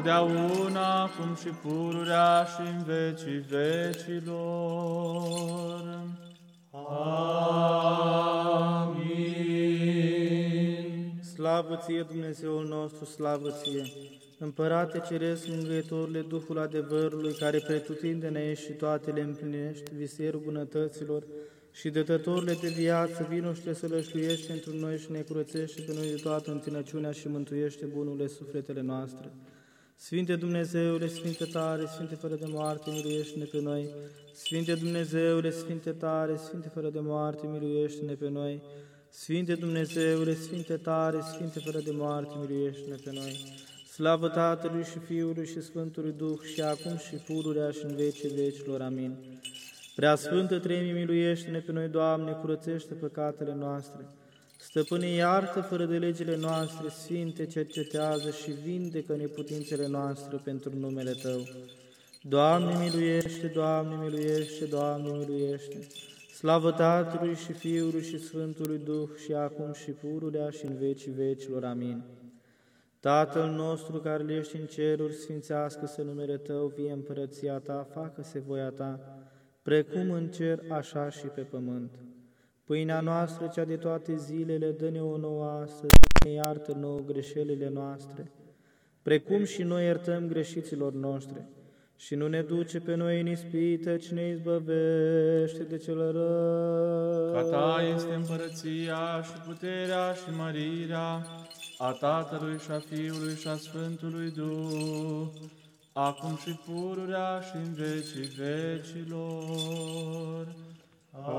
totdeauna, acum și pururea și în vecii vecilor. Amin. Slavă ție, Dumnezeul nostru, slavă ție! Împărate Ceresc, mângâietorule, Duhul adevărului, care pretutindene ești și toate le împlinești, viserul bunătăților, și dătătorile de viață, vino și te sălășluiește pentru noi și ne curățește pe noi de toată întinăciunea și mântuiește bunurile sufletele noastre. Sfinte Dumnezeule, Sfinte tare, Sfinte fără de moarte, miluiește-ne pe noi. Sfinte Dumnezeule, Sfinte tare, Sfinte fără de moarte, miluiește-ne pe noi. Sfinte Dumnezeule, Sfinte tare, Sfinte fără de moarte, miluiește-ne pe noi. Slavă Tatălui și Fiului și Sfântului Duh și acum și pururea și în vecii vecilor. Amin. Prea Sfântă Treimii, miluiește-ne pe noi, Doamne, curățește păcatele noastre. Stăpâne, iartă fără de legile noastre, Sfinte, cercetează și vindecă neputințele noastre pentru numele Tău. Doamne, miluiește, Doamne, miluiește, Doamne, miluiește. Slavă Tatălui și Fiului și Sfântului Duh și acum și pururea și în vecii vecilor. Amin. Tatăl nostru care ești în ceruri, sfințească-se numele Tău, vie împărăția Ta, facă-se voia Ta, precum în cer, așa și pe pământ. Pâinea noastră, cea de toate zilele, dă-ne o nouă astăzi, ne iartă nouă greșelile noastre, precum și noi iertăm greșiților noștri. Și nu ne duce pe noi în ispită, ci ne izbăvește de cel rău. Ca Ta este împărăția și puterea și mărirea a Tatălui și a Fiului și a Sfântului Duh, acum și pururea și în vecii vecilor. Amin.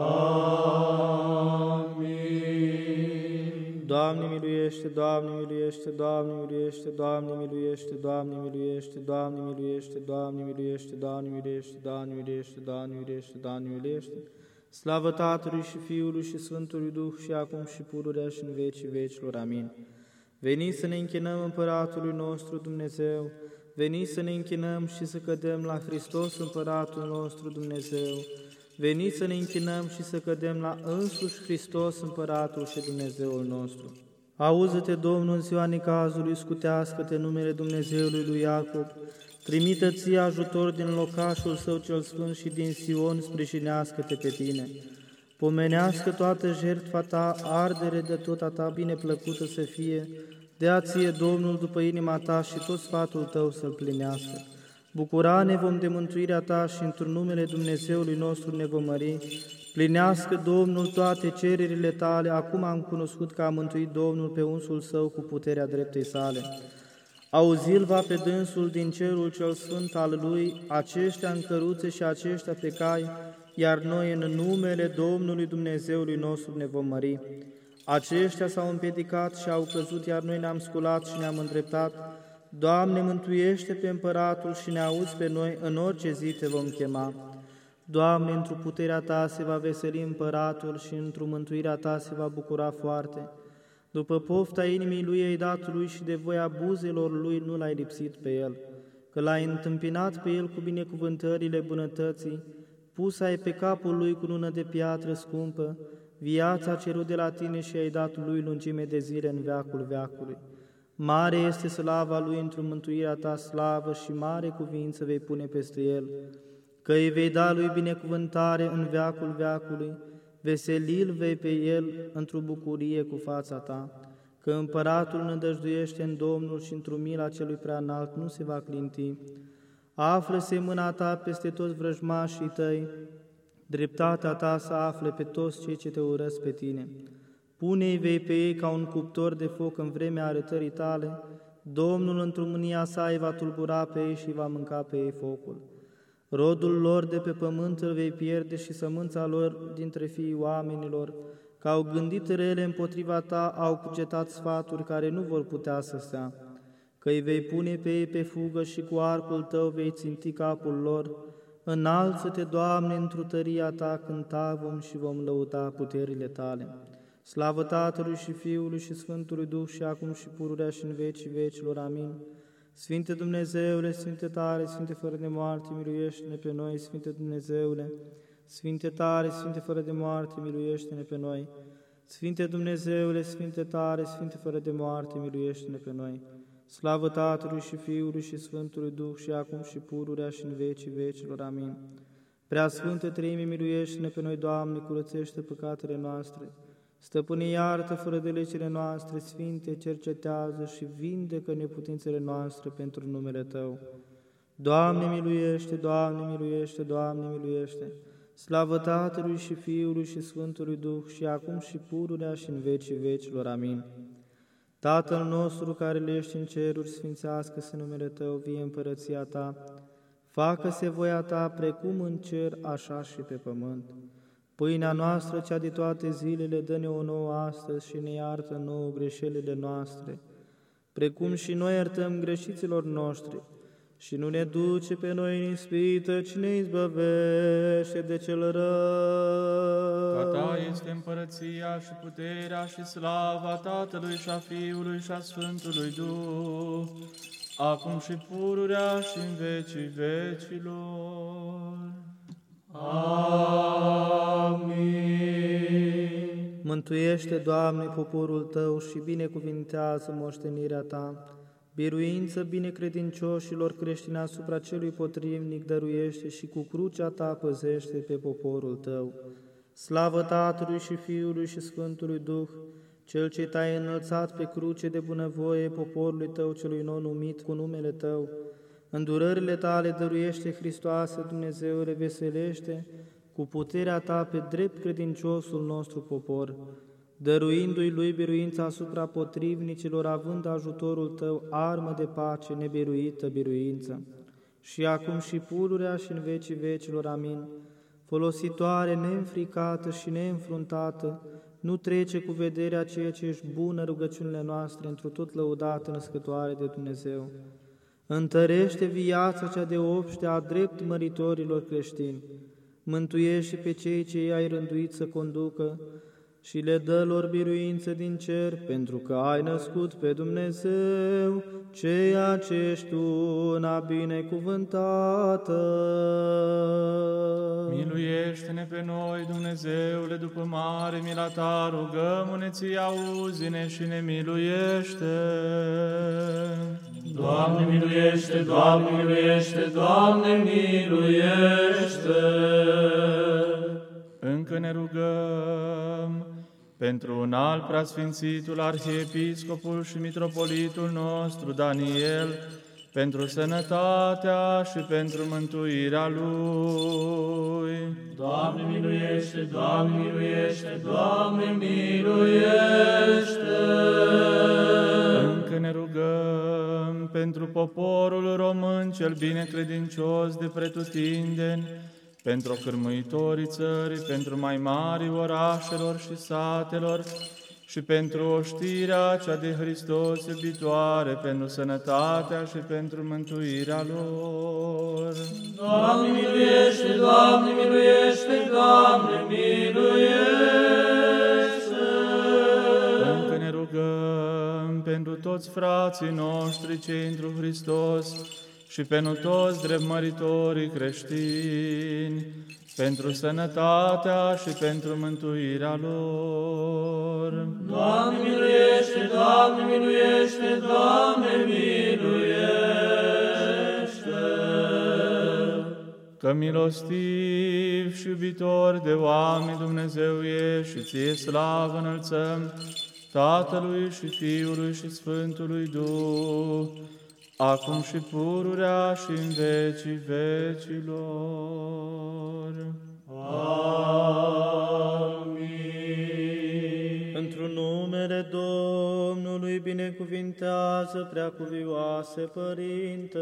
Doamne miluiește, Doamne miluiește, Doamne miluiește, Doamne miluiește, Doamne miluiește, Doamne miluiește, Doamne miluiește, Doamne miluiește, Doamne miluiește, Doamne miluiește, Doamne miluiește. Slavă Tatălui și Fiului și Sfântului Duh și acum și pururea și în vecii vecilor. Amin. Veniți să ne închinăm Împăratului nostru Dumnezeu, veniți să ne închinăm și să cădem la Hristos Împăratul nostru Dumnezeu, veniți să ne închinăm și să cădem la însuși Hristos Împăratul și Dumnezeul nostru. Auză-te, Domnul, în ziua necazului, scutească-te numele Dumnezeului lui Iacob, trimită ție ajutor din locașul său cel sfânt și din Sion, sprijinească-te pe tine. Pomenească toată jertfa ta, ardere de tot a ta bineplăcută să fie, dea ție Domnul după inima ta și tot sfatul tău să-l plinească. Bucura ne vom de mântuirea ta și într-un numele Dumnezeului nostru ne vom mări. Plinească Domnul toate cererile tale, acum am cunoscut că a mântuit Domnul pe unsul său cu puterea dreptei sale. Auzil va pe dânsul din cerul cel sfânt al lui, aceștia în căruțe și aceștia pe cai, iar noi în numele Domnului Dumnezeului nostru ne vom mări. Aceștia s-au împiedicat și au căzut, iar noi ne-am sculat și ne-am îndreptat. Doamne, mântuiește pe împăratul și ne auzi pe noi, în orice zi te vom chema. Doamne, într-o puterea Ta se va veseli împăratul și într-o mântuirea Ta se va bucura foarte. După pofta inimii lui ai dat lui și de voia buzelor lui nu l-ai lipsit pe el, că l-ai întâmpinat pe el cu binecuvântările bunătății, pus ai pe capul lui cu lună de piatră scumpă, viața cerut de la tine și ai dat lui lungime de zile în veacul veacului. Mare este slava lui într-o mântuirea ta slavă și mare cuvință vei pune peste el, că îi vei da lui binecuvântare în veacul veacului, veselil vei pe el într-o bucurie cu fața ta, că împăratul nădăjduiește în Domnul și într-o mila celui prea înalt nu se va clinti. Află-se mâna ta peste toți vrăjmașii tăi, dreptatea ta să afle pe toți cei ce te urăsc pe tine. Pune-i vei pe ei ca un cuptor de foc în vremea arătării tale, Domnul într-o mânia sa îi va tulbura pe ei și va mânca pe ei focul. Rodul lor de pe pământ îl vei pierde și sămânța lor dintre fiii oamenilor, că au gândit rele împotriva ta, au cugetat sfaturi care nu vor putea să stea, că îi vei pune pe ei pe fugă și cu arcul tău vei ținti capul lor. Înalță-te, Doamne, într tăria ta, cânta vom și vom lăuta puterile tale. Slavă Tatălui și Fiului și Sfântului Duh și acum și pururea și în vecii vecilor. Amin. Sfinte Dumnezeule, Sfinte tare, Sfinte fără de moarte, miluiește-ne pe noi, Sfinte Dumnezeule, Sfinte tare, Sfinte fără de moarte, miluiește-ne pe noi. Sfinte Dumnezeule, Sfinte tare, Sfinte fără de moarte, miluiește-ne pe noi. Slavă Tatălui și Fiului și Sfântului Duh și acum și pururea și în vecii vecilor. Amin. Prea Sfântă Treime, miluiește-ne pe noi, Doamne, curățește păcatele noastre. Stăpâne, iartă fără de legile noastre, Sfinte, cercetează și vindecă neputințele noastre pentru numele Tău. Doamne, miluiește, Doamne, miluiește, Doamne, miluiește. Slavă Tatălui și Fiului și Sfântului Duh și acum și pururea și în vecii vecilor. Amin. Tatăl nostru care le ești în ceruri, sfințească-se numele Tău, vie împărăția Ta, facă-se voia Ta precum în cer, așa și pe pământ. Pâinea noastră, cea de toate zilele, dă-ne o nouă astăzi și ne iartă nouă greșelile noastre, precum și noi iertăm greșiților noștri, și nu ne duce pe noi în ispită, ci ne izbăvește de cel rău. Ca ta este împărăția și puterea și slava Tatălui și a Fiului și a Sfântului Duh, acum și pururea și în vecii vecilor. Amin. Mântuiește, Doamne, poporul Tău și binecuvintează moștenirea Ta, Biruință binecredincioșilor creștini asupra celui potrivnic dăruiește și cu crucea ta păzește pe poporul tău. Slavă Tatălui și Fiului și Sfântului Duh, Cel ce te-ai înălțat pe cruce de bunăvoie poporului tău celui nou numit cu numele tău. Îndurările tale dăruiește Hristoase, Dumnezeule, veselește cu puterea ta pe drept credinciosul nostru popor dăruindu-i lui biruința asupra potrivnicilor, având ajutorul tău, armă de pace, nebiruită biruință. Și acum și pururea și în vecii vecilor, amin. Folositoare, neînfricată și neînfruntată, nu trece cu vederea ceea ce ești bună rugăciunile noastre, într tot lăudată născătoare de Dumnezeu. Întărește viața cea de obște a drept măritorilor creștini. Mântuiește pe cei ce i-ai rânduit să conducă, și le dă lor biruință din cer, pentru că ai născut pe Dumnezeu, ceea ce ești tu, una binecuvântată. Miluiește-ne pe noi, Dumnezeule, după mare mila ta, rugăm-ne ți auzi-ne și ne miluiește. Doamne, miluiește, Doamne, miluiește, Doamne, miluiește! Încă ne rugăm pentru un alt preasfințitul Arhiepiscopul și Mitropolitul nostru Daniel, pentru sănătatea și pentru mântuirea lui. Doamne miluiește, Doamne miluiește, Doamne miluiește! Pentru poporul român cel binecredincios de pretutindeni, pentru cârmuitorii țării, pentru mai mari orașelor și satelor, și pentru oștirea cea de Hristos iubitoare, pentru sănătatea și pentru mântuirea lor. Doamne miluiește, Doamne miluiește, Doamne miluiește! Pentru toți frații noștri cei întru Hristos, și pentru toți dreptmăritorii creștini, pentru sănătatea și pentru mântuirea lor. Doamne miluiește, Doamne miluiește, Doamne miluiește! Că milostiv și iubitor de oameni Dumnezeu e și ție slavă înălțăm, Tatălui și Fiului și Sfântului Duh, acum și pururea și în vecii vecilor. Amin. Într-un numele Domnului binecuvintează preacuvioase Părinte.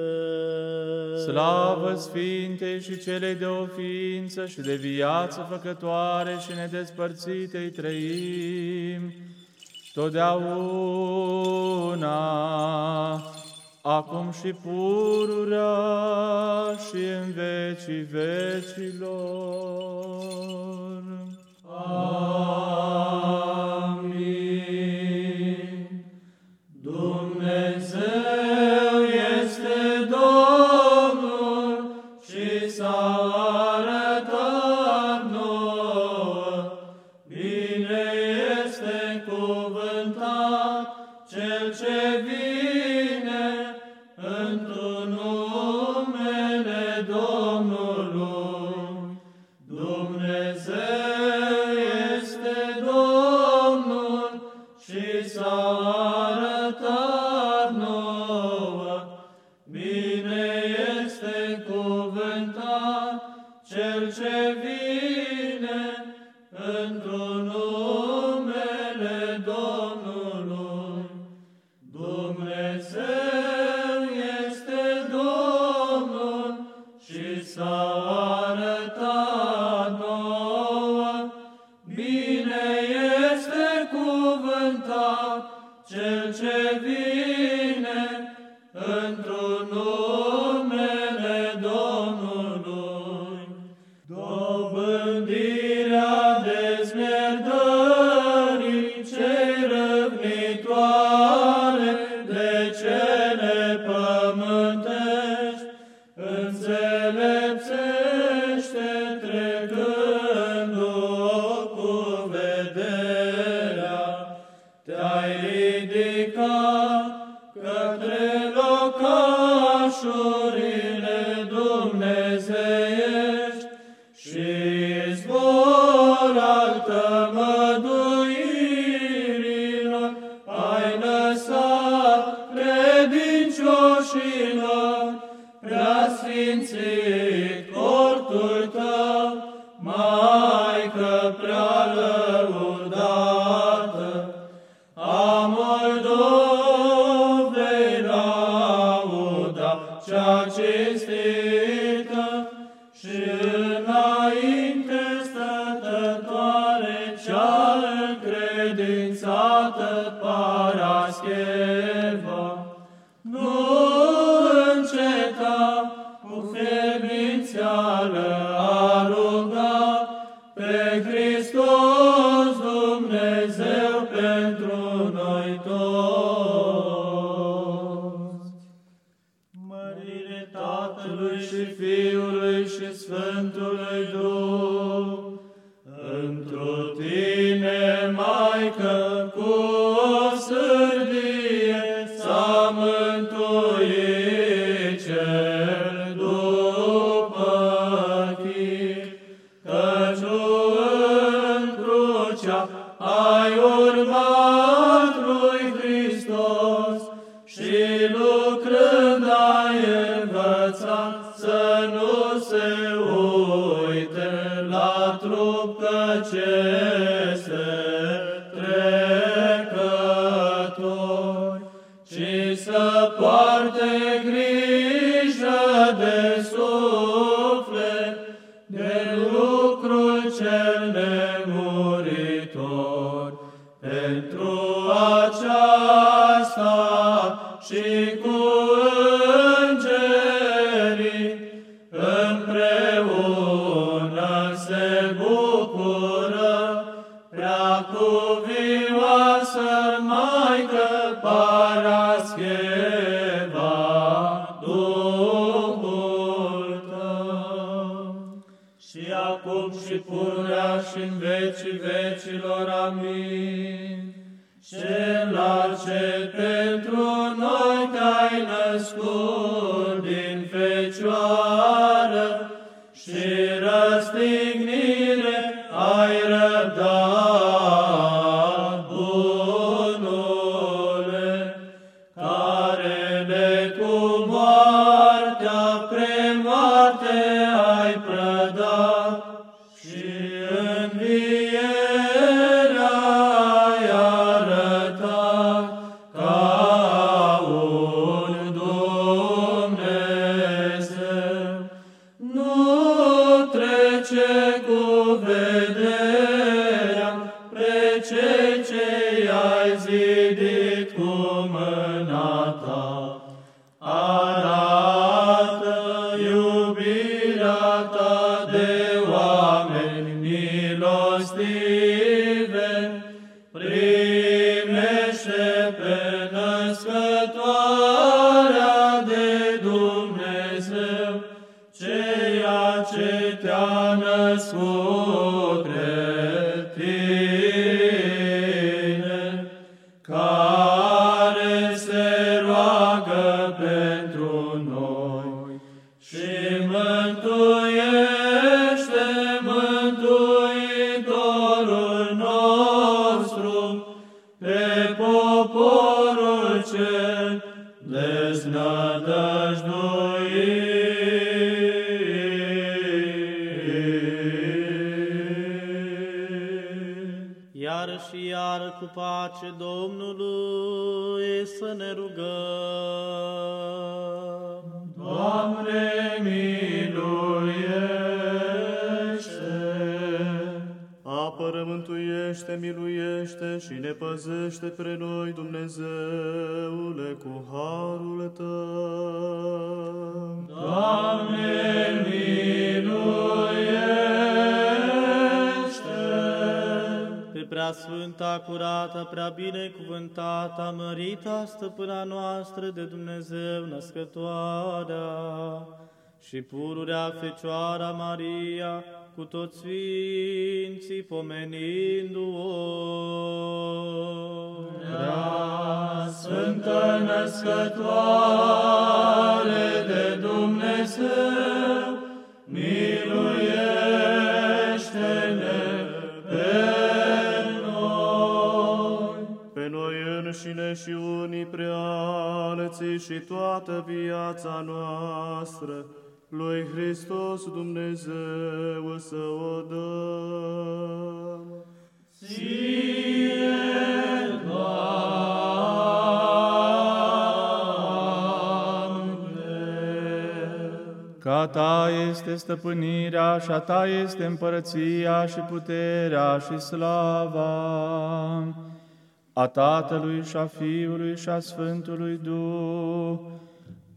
Slavă Sfintei și celei de oființă și de viață făcătoare și nedespărțitei trăim, totdeauna acum și pururea și în vecii vecilor. Amin. since Jacob Church. iar și iar cu pace Domnului să ne rugăm. Bine păzește pre noi, Dumnezeule, cu harul Tău. Doamne, miluiește! Pe prea sfânta, curată, prea binecuvântată, mărita stăpâna noastră de Dumnezeu născătoarea și pururea Fecioara Maria, cu toți sfinții pomenindu-o. Prea Sfântă Născătoare de Dumnezeu, miluiește-ne pe noi. Pe noi înșine și unii prealeții și toată viața noastră, lui Hristos Dumnezeu să o dăm. Ție, Ca ta este stăpânirea și a ta este împărăția și puterea și slava a Tatălui și a Fiului și a Sfântului Duh,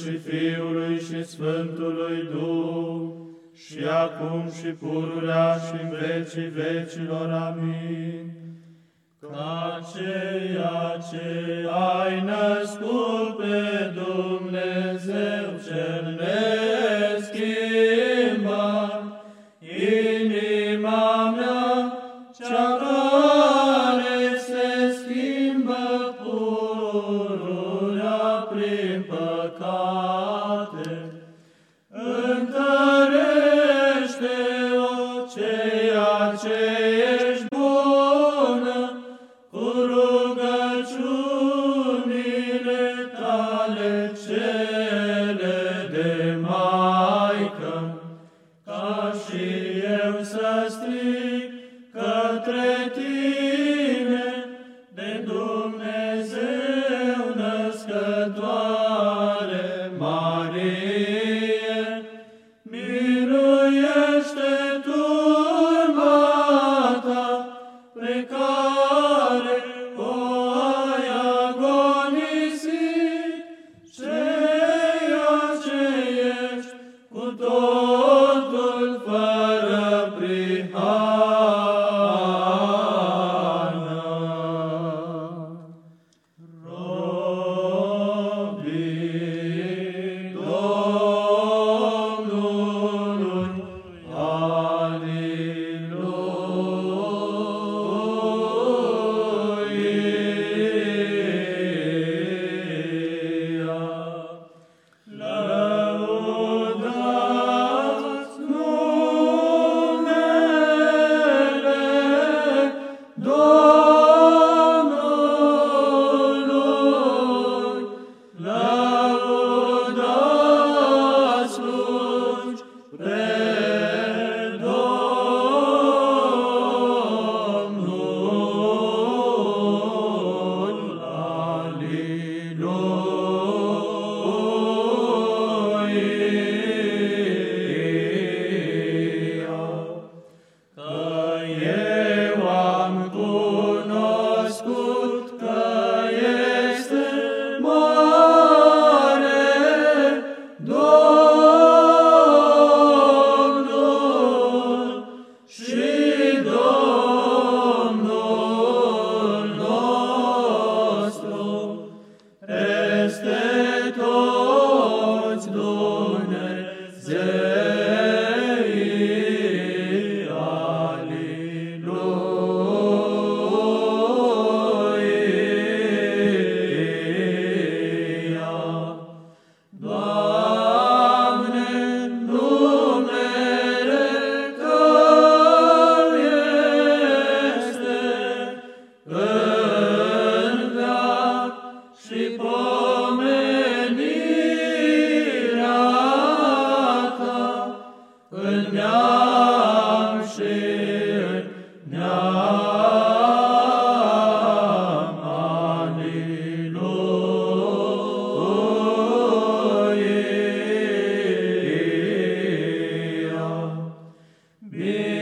Și Fiului și Sfântului Duh, și acum și pururea și în vecii vecilor. Amin. Ca ceea ce ai născut ca și eu să strig Be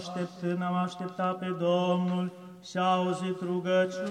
așteptând, am așteptat pe Domnul și auzit rugăciunea.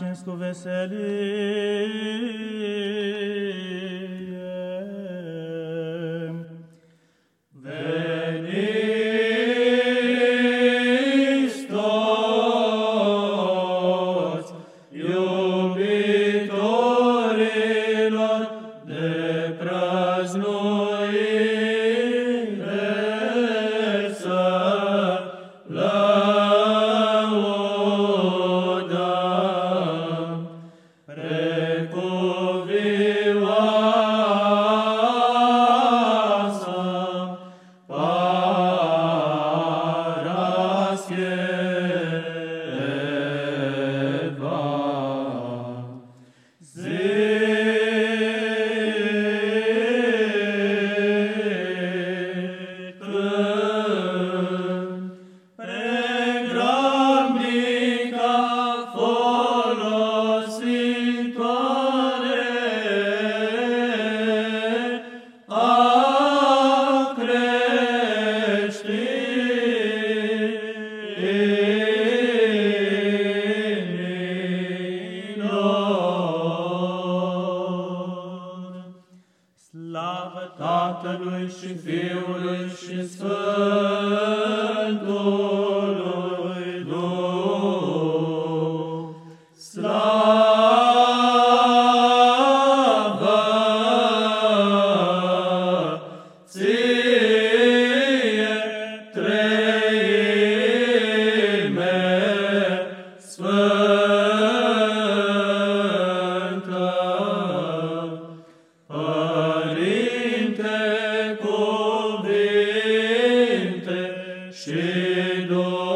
Martinsko veseli. Lord.